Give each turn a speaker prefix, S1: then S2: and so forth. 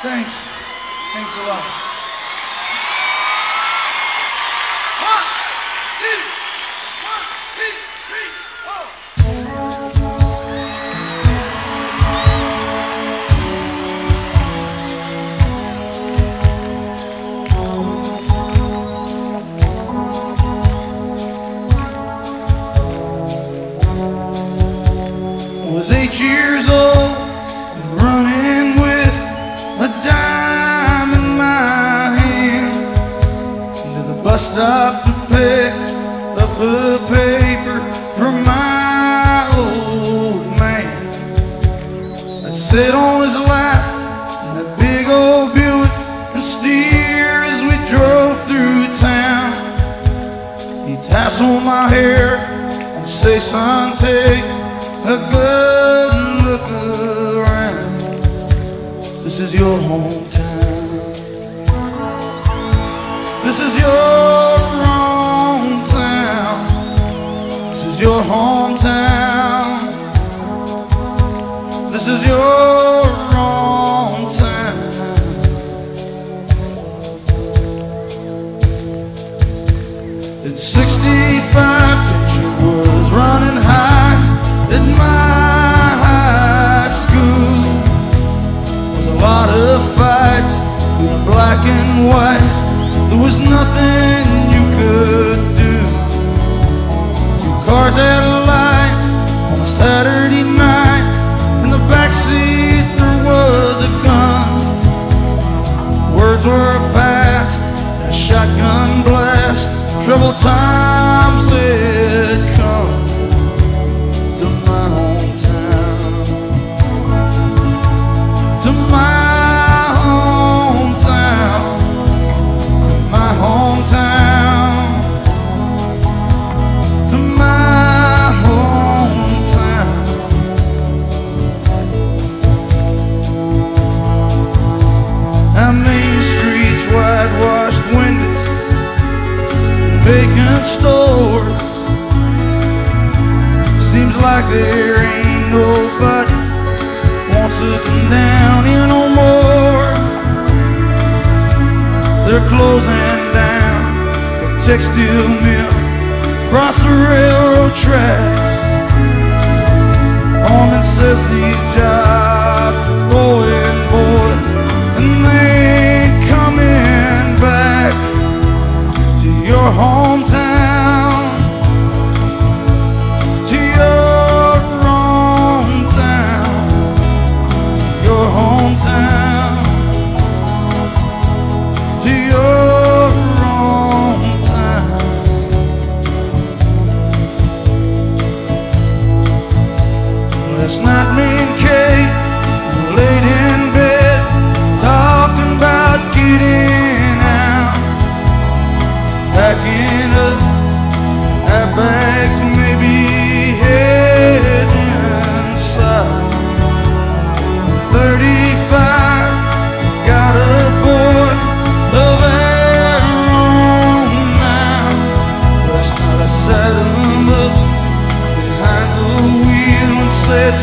S1: Thanks. Thanks a lot. One, two, one, two, three, four. I was eight years old, bus stop to pick up a paper from my old man. I'd sit on his lap in that big old Buick and steer as we drove through town. He'd tassel my hair and say, son, take a good look around. This is your hometown. This is your hometown. This is your hometown. This is your hometown. At 65, tension was running high at my high school. Was a lot of fights in black and white. There was nothing you could do. Two cars had a light on a Saturday night. In the backseat there was a gun. Words were passed, a shotgun blast. Troubled times vacant stores. Seems like there ain't nobody wants to come down here no more. They're closing down the textile mill across the railroad tracks. Foreman says these jobs Last night me and Kate were packing up our bags, maybe heading south. 35 got a boy of our own now. I sat him up behind the wheel and said,